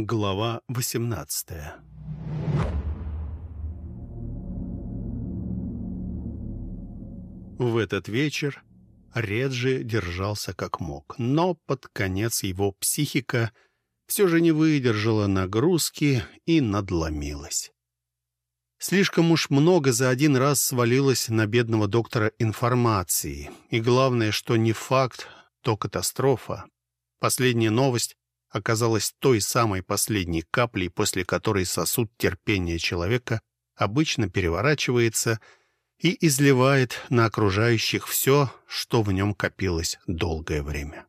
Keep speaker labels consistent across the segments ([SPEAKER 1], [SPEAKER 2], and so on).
[SPEAKER 1] Глава 18 В этот вечер Реджи держался как мог, но под конец его психика все же не выдержала нагрузки и надломилась. Слишком уж много за один раз свалилось на бедного доктора информации. И главное, что не факт, то катастрофа. Последняя новость оказалась той самой последней каплей, после которой сосуд терпения человека обычно переворачивается и изливает на окружающих все, что в нем копилось долгое время.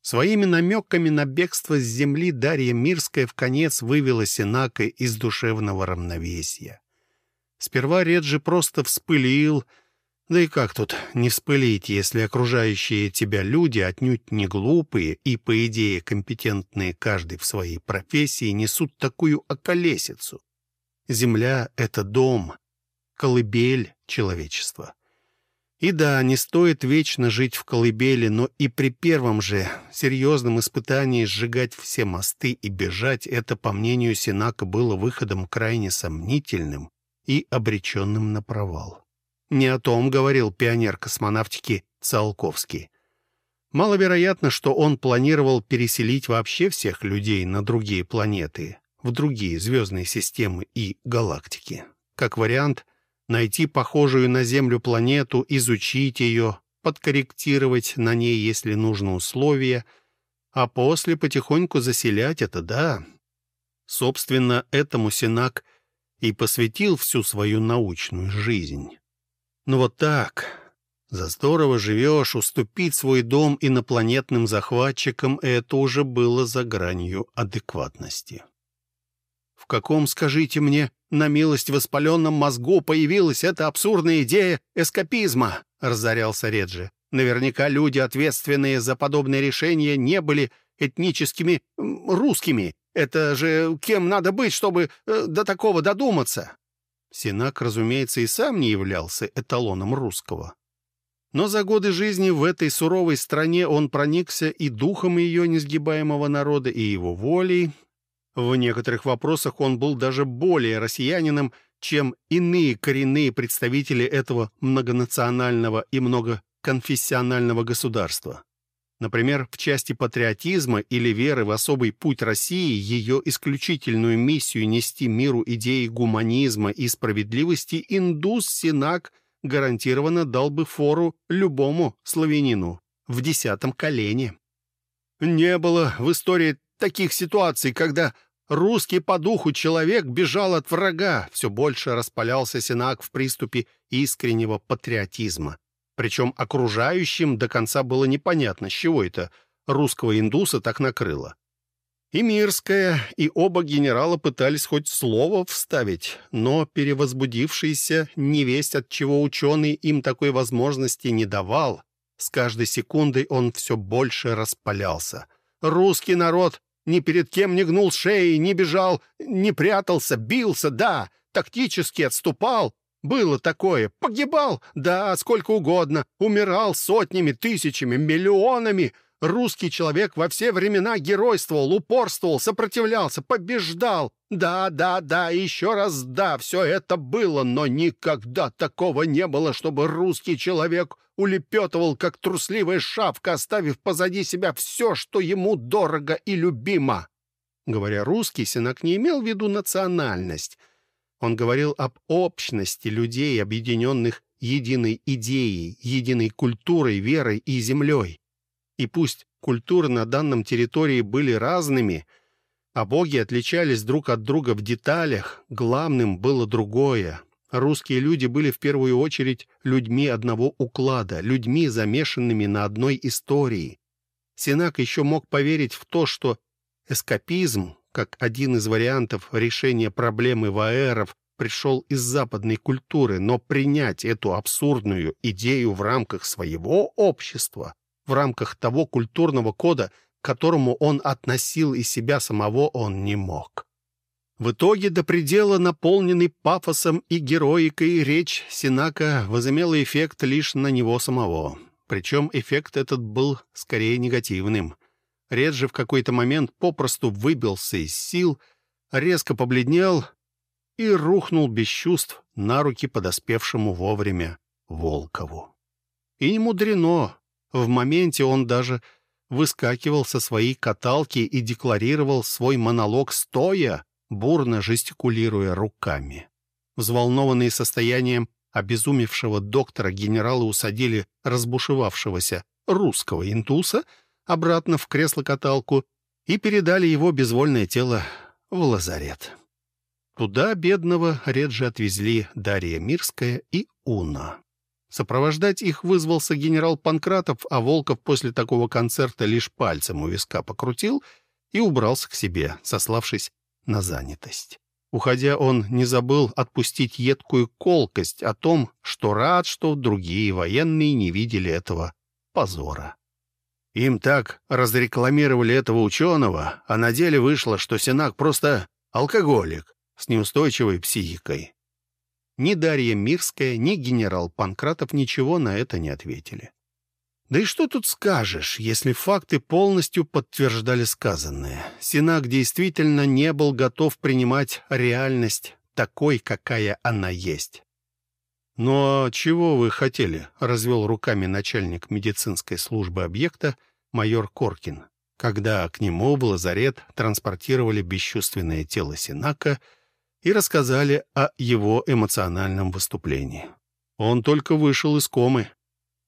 [SPEAKER 1] Своими намеками на бегство с земли Дарья Мирская в конец вывела Сенака из душевного равновесия. Сперва Реджи просто вспылил, да и как тут не вспылить, если окружающие тебя люди отнюдь не глупые и, по идее, компетентные каждый в своей профессии, несут такую околесицу. Земля — это дом, колыбель человечества. И да, не стоит вечно жить в колыбели, но и при первом же серьезном испытании сжигать все мосты и бежать, это, по мнению Синака, было выходом крайне сомнительным и обреченным на провал. Не о том говорил пионер космонавтики Циолковский. Маловероятно, что он планировал переселить вообще всех людей на другие планеты, в другие звездные системы и галактики. Как вариант, найти похожую на Землю планету, изучить ее, подкорректировать на ней, если нужно, условия, а после потихоньку заселять это, да. Собственно, этому Синак и посвятил всю свою научную жизнь. Но вот так, за здорово живешь, уступить свой дом инопланетным захватчикам — это уже было за гранью адекватности. В каком, скажите мне, на милость воспаленном мозгу появилась эта абсурдная идея эскапизма, — разорялся Реджи. Наверняка люди, ответственные за подобные решения, не были этническими русскими. Это же кем надо быть, чтобы э, до такого додуматься? Синак, разумеется, и сам не являлся эталоном русского. Но за годы жизни в этой суровой стране он проникся и духом ее несгибаемого народа, и его волей, в некоторых вопросах он был даже более россиянином, чем иные коренные представители этого многонационального и многоконфессионального государства. Например, в части патриотизма или веры в особый путь России, ее исключительную миссию нести миру идеи гуманизма и справедливости, индус Синак гарантированно дал бы фору любому славянину в десятом колене. Не было в истории таких ситуаций, когда русский по духу человек бежал от врага, все больше распалялся Сенак в приступе искреннего патриотизма. Причем окружающим до конца было непонятно, с чего это русского индуса так накрыло. И Мирская, и оба генерала пытались хоть слово вставить, но перевозбудившийся невесть, от чего ученый им такой возможности не давал, с каждой секундой он все больше распалялся. Русский народ ни перед кем не гнул шеи, не бежал, не прятался, бился, да, тактически отступал. Было такое. Погибал, да, сколько угодно. Умирал сотнями, тысячами, миллионами. Русский человек во все времена геройствовал, упорствовал, сопротивлялся, побеждал. Да, да, да, еще раз да, все это было, но никогда такого не было, чтобы русский человек улепетывал, как трусливая шавка, оставив позади себя все, что ему дорого и любимо. Говоря русский, Синак не имел в виду национальность. Он говорил об общности людей, объединенных единой идеей, единой культурой, верой и землей. И пусть культуры на данном территории были разными, а боги отличались друг от друга в деталях, главным было другое. Русские люди были в первую очередь людьми одного уклада, людьми, замешанными на одной истории. Синак еще мог поверить в то, что эскапизм, как один из вариантов решения проблемы ваэров, пришел из западной культуры, но принять эту абсурдную идею в рамках своего общества в рамках того культурного кода, к которому он относил и себя самого, он не мог. В итоге до предела наполненный пафосом и героикой речь Синака возымела эффект лишь на него самого. Причем эффект этот был скорее негативным. Ред же в какой-то момент попросту выбился из сил, резко побледнел и рухнул без чувств на руки подоспевшему вовремя Волкову. И не мудрено. В моменте он даже выскакивал со своей каталки и декларировал свой монолог стоя, бурно жестикулируя руками. Взволнованные состоянием обезумевшего доктора генерала усадили разбушевавшегося русского интуса обратно в кресло-каталку и передали его безвольное тело в лазарет. Туда бедного Реджи отвезли Дарья Мирская и Уна. Сопровождать их вызвался генерал Панкратов, а Волков после такого концерта лишь пальцем у виска покрутил и убрался к себе, сославшись на занятость. Уходя, он не забыл отпустить едкую колкость о том, что рад, что другие военные не видели этого позора. Им так разрекламировали этого ученого, а на деле вышло, что Сенак просто алкоголик с неустойчивой психикой. Ни Дарья Мирская, ни генерал Панкратов ничего на это не ответили. Да и что тут скажешь, если факты полностью подтверждали сказанное? Синак действительно не был готов принимать реальность такой, какая она есть. «Ну а чего вы хотели?» — развел руками начальник медицинской службы объекта майор Коркин, когда к нему в лазарет транспортировали бесчувственное тело Синака — и рассказали о его эмоциональном выступлении. Он только вышел из комы.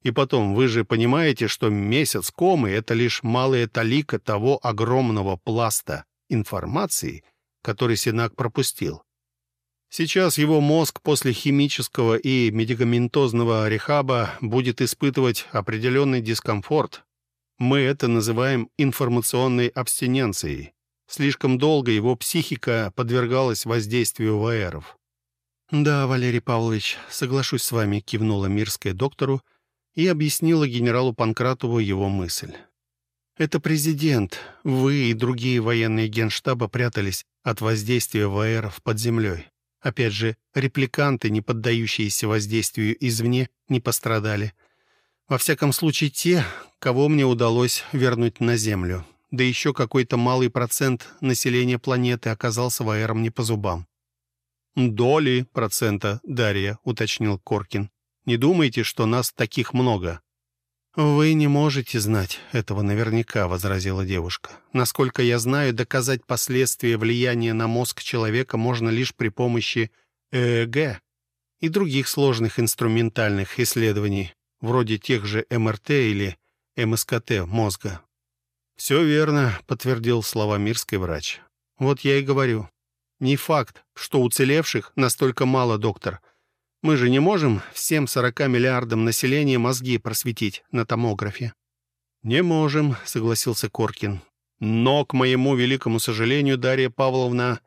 [SPEAKER 1] И потом, вы же понимаете, что месяц комы — это лишь малая талика того огромного пласта информации, который Синак пропустил. Сейчас его мозг после химического и медикаментозного рехаба будет испытывать определенный дискомфорт. Мы это называем информационной абстиненцией. Слишком долго его психика подвергалась воздействию ВРов. «Да, Валерий Павлович, соглашусь с вами», — кивнула Мирская доктору и объяснила генералу Панкратову его мысль. «Это президент. Вы и другие военные генштаба прятались от воздействия ВРов под землей. Опять же, репликанты, не поддающиеся воздействию извне, не пострадали. Во всяком случае, те, кого мне удалось вернуть на землю да еще какой-то малый процент населения планеты оказался ВАЭРом не по зубам. «Доли процента, Дарья», — уточнил Коркин. «Не думайте, что нас таких много». «Вы не можете знать этого наверняка», — возразила девушка. «Насколько я знаю, доказать последствия влияния на мозг человека можно лишь при помощи ЭЭГ и других сложных инструментальных исследований, вроде тех же МРТ или МСКТ мозга. «Все верно», — подтвердил слова мирской врач. «Вот я и говорю. Не факт, что уцелевших настолько мало, доктор. Мы же не можем всем 40 миллиардам населения мозги просветить на томографе». «Не можем», — согласился Коркин. «Но, к моему великому сожалению, Дарья Павловна,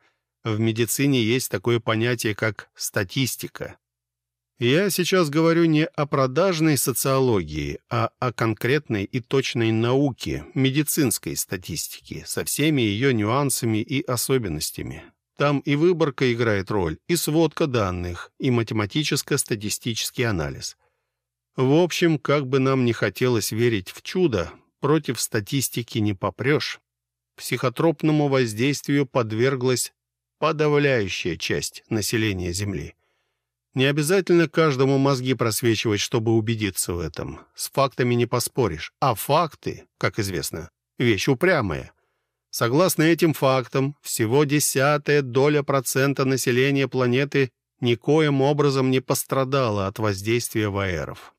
[SPEAKER 1] в медицине есть такое понятие, как статистика. Я сейчас говорю не о продажной социологии, а о конкретной и точной науке, медицинской статистике, со всеми ее нюансами и особенностями. Там и выборка играет роль, и сводка данных, и математическо-статистический анализ. В общем, как бы нам ни хотелось верить в чудо, против статистики не попрешь. Психотропному воздействию подверглась подавляющая часть населения Земли. Не обязательно каждому мозги просвечивать, чтобы убедиться в этом. С фактами не поспоришь. А факты, как известно, вещь упрямая. Согласно этим фактам, всего десятая доля процента населения планеты никоим образом не пострадала от воздействия ВАЭРов.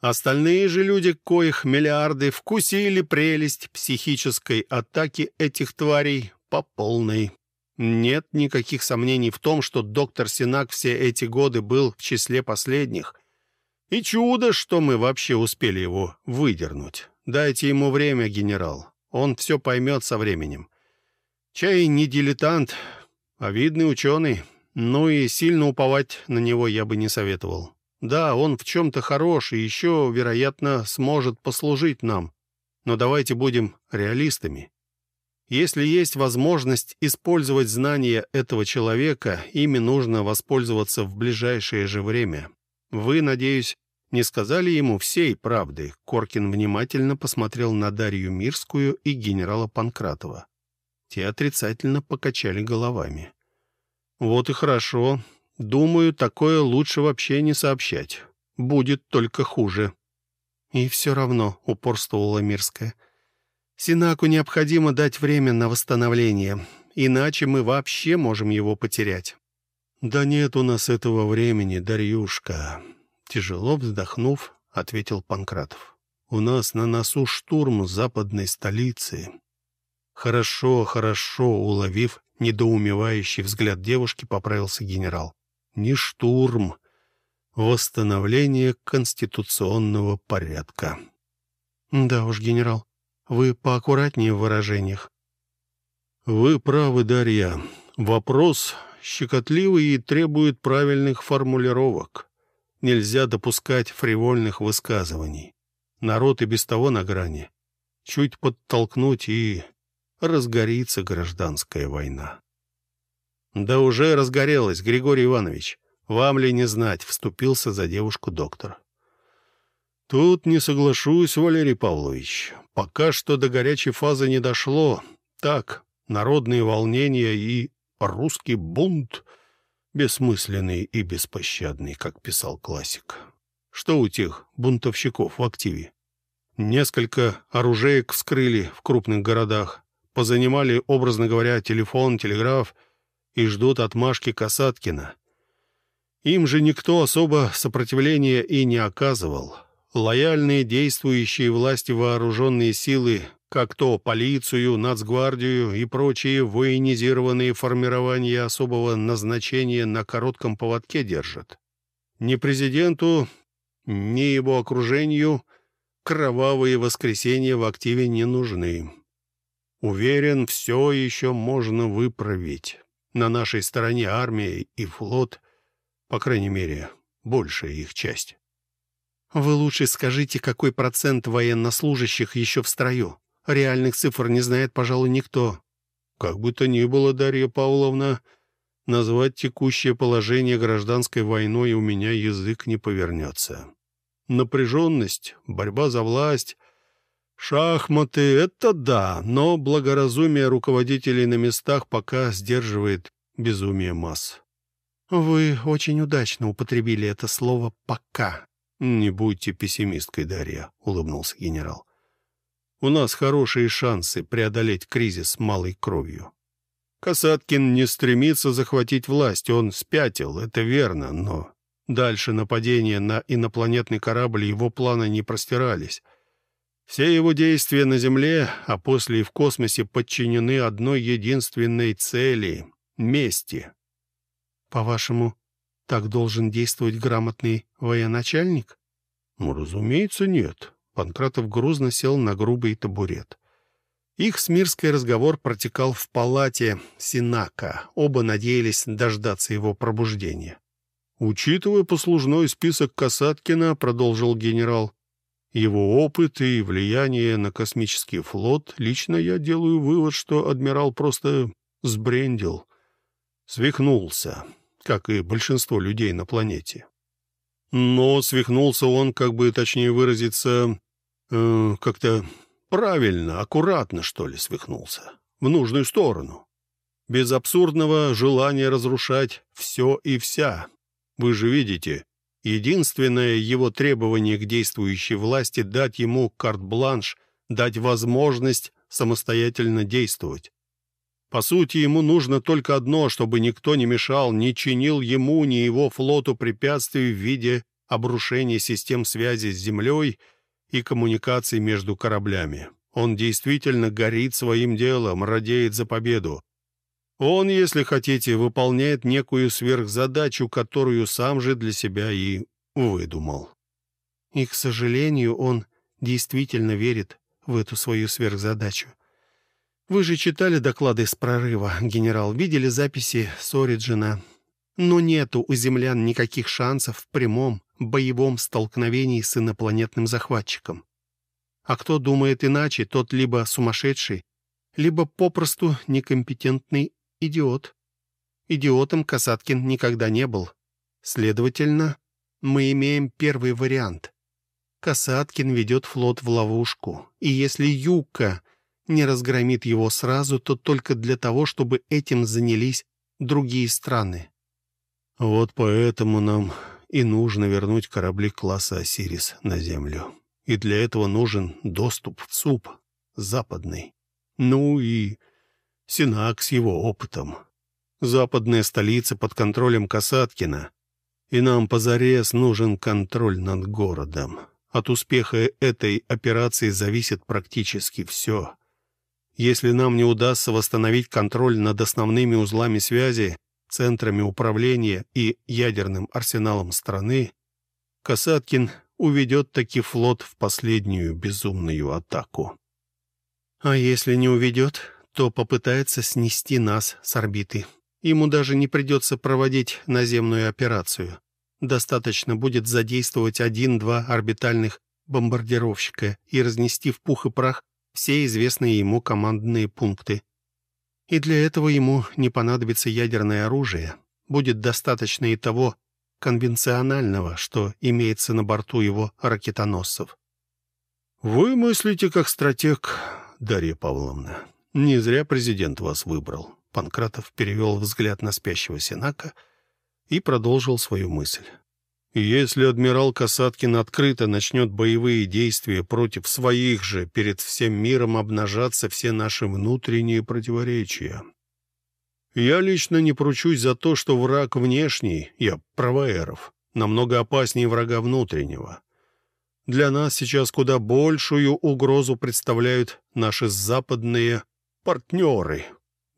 [SPEAKER 1] Остальные же люди, коих миллиарды, вкусили прелесть психической атаки этих тварей по полной. Нет никаких сомнений в том, что доктор Синак все эти годы был в числе последних. И чудо, что мы вообще успели его выдернуть. Дайте ему время, генерал. Он все поймет со временем. Чай не дилетант, а видный ученый. Ну и сильно уповать на него я бы не советовал. Да, он в чем-то хорош и еще, вероятно, сможет послужить нам. Но давайте будем реалистами. Если есть возможность использовать знания этого человека, ими нужно воспользоваться в ближайшее же время. Вы, надеюсь, не сказали ему всей правды. Коркин внимательно посмотрел на Дарью Мирскую и генерала Панкратова. Те отрицательно покачали головами. «Вот и хорошо. Думаю, такое лучше вообще не сообщать. Будет только хуже». «И все равно», — упорствовала Мирская. «Синаку необходимо дать время на восстановление, иначе мы вообще можем его потерять». «Да нет у нас этого времени, Дарюшка», — тяжело вздохнув, ответил Панкратов. «У нас на носу штурм западной столицы». «Хорошо, хорошо», — уловив недоумевающий взгляд девушки, поправился генерал. «Не штурм, восстановление конституционного порядка». «Да уж, генерал, вы поаккуратнее в выражениях». «Вы правы, Дарья. Вопрос щекотливый и требует правильных формулировок. Нельзя допускать фривольных высказываний. Народ и без того на грани. Чуть подтолкнуть и разгорится гражданская война. «Да уже разгорелась, Григорий Иванович. Вам ли не знать?» — вступился за девушку доктор. «Тут не соглашусь, Валерий Павлович. Пока что до горячей фазы не дошло. Так, народные волнения и русский бунт бессмысленный и беспощадный, как писал классик. Что у тех бунтовщиков в активе? Несколько оружеек вскрыли в крупных городах, позанимали, образно говоря, телефон, телеграф и ждут отмашки Касаткина. Им же никто особо сопротивления и не оказывал. Лояльные действующие власти вооруженные силы как то полицию, нацгвардию и прочие военизированные формирования особого назначения на коротком поводке держат. Ни президенту, ни его окружению кровавые воскресенья в активе не нужны. Уверен, все еще можно выправить. На нашей стороне армия и флот, по крайней мере, большая их часть. Вы лучше скажите, какой процент военнослужащих еще в строю? Реальных цифр не знает, пожалуй, никто. Как бы то ни было, Дарья Павловна, назвать текущее положение гражданской войной у меня язык не повернется. Напряженность, борьба за власть, шахматы — это да, но благоразумие руководителей на местах пока сдерживает безумие масс. Вы очень удачно употребили это слово «пока». «Не будьте пессимисткой, Дарья», — улыбнулся генерал. У нас хорошие шансы преодолеть кризис малой кровью. Касаткин не стремится захватить власть, он спятил, это верно, но дальше нападения на инопланетный корабль его планы не простирались. Все его действия на Земле, а после и в космосе подчинены одной единственной цели — мести. По-вашему, так должен действовать грамотный военачальник? Ну, разумеется, нет. Панкратов грузно сел на грубый табурет. Их смирский разговор протекал в палате Синака. Оба надеялись дождаться его пробуждения. «Учитывая послужной список Касаткина, — продолжил генерал, — его опыт и влияние на космический флот, лично я делаю вывод, что адмирал просто сбрендил, свихнулся, как и большинство людей на планете. Но свихнулся он, как бы точнее выразиться, э, как-то правильно, аккуратно, что ли, свихнулся. В нужную сторону. Без абсурдного желания разрушать все и вся. Вы же видите, единственное его требование к действующей власти — дать ему карт-бланш, дать возможность самостоятельно действовать. По сути, ему нужно только одно, чтобы никто не мешал, не чинил ему, ни его флоту препятствий в виде обрушения систем связи с Землей — и коммуникаций между кораблями. Он действительно горит своим делом, радеет за победу. Он, если хотите, выполняет некую сверхзадачу, которую сам же для себя и выдумал. И, к сожалению, он действительно верит в эту свою сверхзадачу. Вы же читали доклады с прорыва, генерал, видели записи с Ориджина. Но нету у землян никаких шансов в прямом, боевом столкновении с инопланетным захватчиком. А кто думает иначе, тот либо сумасшедший, либо попросту некомпетентный идиот. Идиотом Касаткин никогда не был. Следовательно, Мы имеем первый вариант. Касаткин ведет флот в ловушку, и если Юка не разгромит его сразу, то только для того, чтобы этим занялись другие страны.
[SPEAKER 2] Вот поэтому нам и нужно вернуть корабли класса «Осирис» на Землю. И для этого нужен доступ в ЦУП, западный. Ну и Синак с его опытом. Западная столица под контролем Касаткина. И нам позарез нужен контроль над городом. От успеха этой операции зависит практически все. Если нам не удастся восстановить контроль над основными узлами связи, центрами управления и ядерным арсеналом страны, Касаткин уведет таки флот в последнюю безумную атаку.
[SPEAKER 1] А если не уведет, то попытается снести нас с орбиты. Ему даже не придется проводить наземную операцию. Достаточно будет задействовать один-два орбитальных бомбардировщика и разнести в пух и прах все известные ему командные пункты. И для этого ему не понадобится ядерное оружие. Будет достаточно и того конвенционального, что имеется на борту его ракетоносцев.
[SPEAKER 2] «Вы мыслите как стратег, Дарья Павловна. Не зря президент вас выбрал». Панкратов перевел взгляд на спящего Сенака и продолжил свою мысль. Если адмирал Касаткин открыто начнет боевые действия против своих же, перед всем миром обнажатся все наши внутренние противоречия. Я лично не поручусь за то, что враг внешний, я правоэров, намного опаснее врага внутреннего. Для нас сейчас куда большую угрозу представляют наши западные партнеры.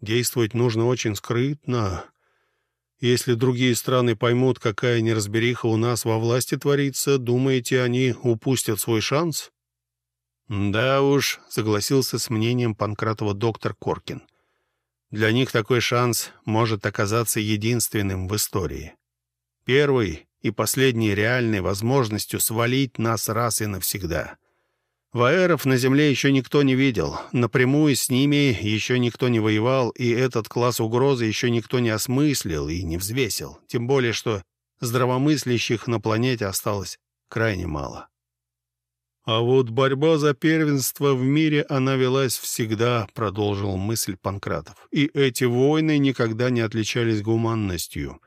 [SPEAKER 2] Действовать нужно очень скрытно, если другие страны поймут, какая неразбериха у нас во власти творится, думаете, они упустят свой шанс?»
[SPEAKER 1] «Да уж», — согласился с мнением Панкратова доктор Коркин. «Для них такой шанс может оказаться единственным в истории. Первый и последней реальной возможностью свалить нас раз и навсегда. Ваэров на Земле еще никто не видел, напрямую с ними еще никто не воевал, и этот класс угрозы еще никто не осмыслил и не взвесил, тем более что здравомыслящих на планете осталось крайне мало.
[SPEAKER 2] «А вот борьба за первенство в мире, она велась всегда», — продолжил мысль Панкратов. «И эти войны никогда не отличались гуманностью.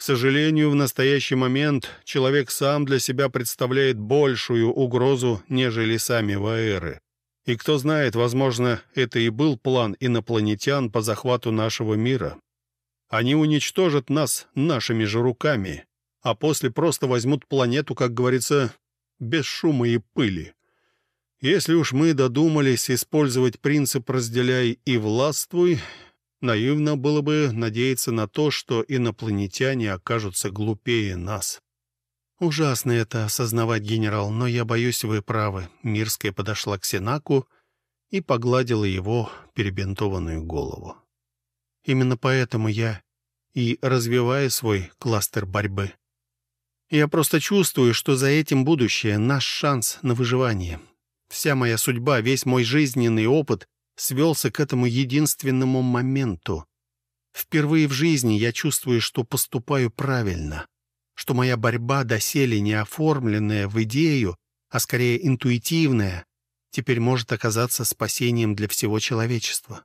[SPEAKER 2] К сожалению, в настоящий момент человек сам для себя представляет большую угрозу, нежели сами Ваэры. И кто знает, возможно, это и был план инопланетян по захвату нашего мира. Они уничтожат нас нашими же руками, а после просто возьмут планету, как говорится, без шума и пыли. Если уж мы додумались использовать принцип «разделяй и властвуй», Наивно было бы надеяться на то, что инопланетяне окажутся глупее нас.
[SPEAKER 1] «Ужасно это осознавать, генерал, но я боюсь, вы правы». Мирская подошла к Сенаку и погладила его перебинтованную голову. «Именно поэтому я и развиваю свой кластер борьбы. Я просто чувствую, что за этим будущее, наш шанс на выживание. Вся моя судьба, весь мой жизненный опыт свелся к этому единственному моменту. Впервые в жизни я чувствую, что поступаю правильно, что моя борьба доселе не оформленная в идею, а скорее интуитивная, теперь может оказаться спасением для всего человечества.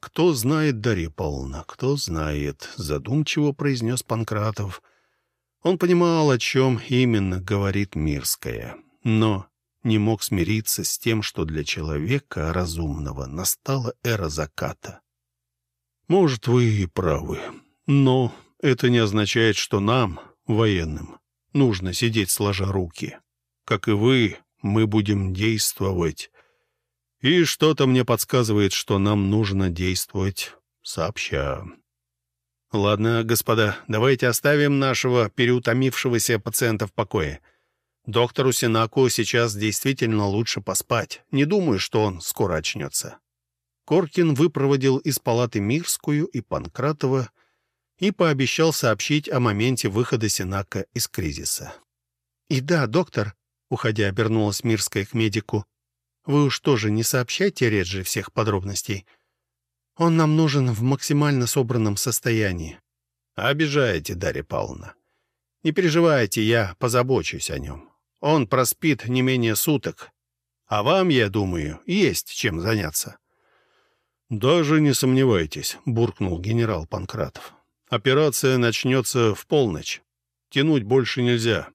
[SPEAKER 2] «Кто знает, Дарья Павловна, кто знает», — задумчиво произнес Панкратов. Он понимал, о чем именно говорит Мирская. Но не мог смириться с тем, что для человека разумного настала эра заката. «Может, вы и правы, но это не означает, что нам, военным, нужно сидеть сложа руки. Как и вы, мы будем действовать. И что-то мне подсказывает, что нам нужно действовать сообща».
[SPEAKER 1] «Ладно, господа, давайте оставим нашего переутомившегося пациента в покое». Доктору Синаку сейчас действительно лучше поспать. Не думаю, что он скоро очнется. Коркин выпроводил из палаты Мирскую и Панкратова и пообещал сообщить о моменте выхода Синака из кризиса. «И да, доктор», — уходя обернулась Мирская к медику, «вы уж тоже не сообщайте Реджи всех подробностей. Он нам нужен в максимально собранном состоянии».
[SPEAKER 2] «Обижаете, Дарья Павловна.
[SPEAKER 1] Не переживайте, я позабочусь о нем. Он проспит не менее суток. А вам, я думаю, есть чем заняться».
[SPEAKER 2] «Даже не сомневайтесь», — буркнул генерал Панкратов. «Операция начнется в полночь. Тянуть больше нельзя.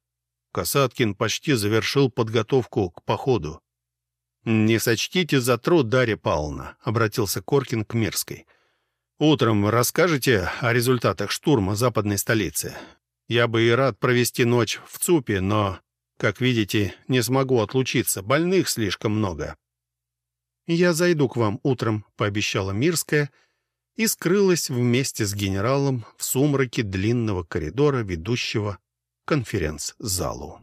[SPEAKER 2] Касаткин почти завершил подготовку к походу.
[SPEAKER 1] «Не сочтите за труд, Дарья Павловна», — обратился Коркин к Мирской. «Утром расскажете о результатах штурма западной столицы. Я бы и рад провести ночь в ЦУПе, но, как видите, не смогу отлучиться. Больных слишком много». «Я зайду к вам утром», — пообещала Мирская, и скрылась вместе с генералом в сумраке длинного коридора, ведущего к конференц-залу.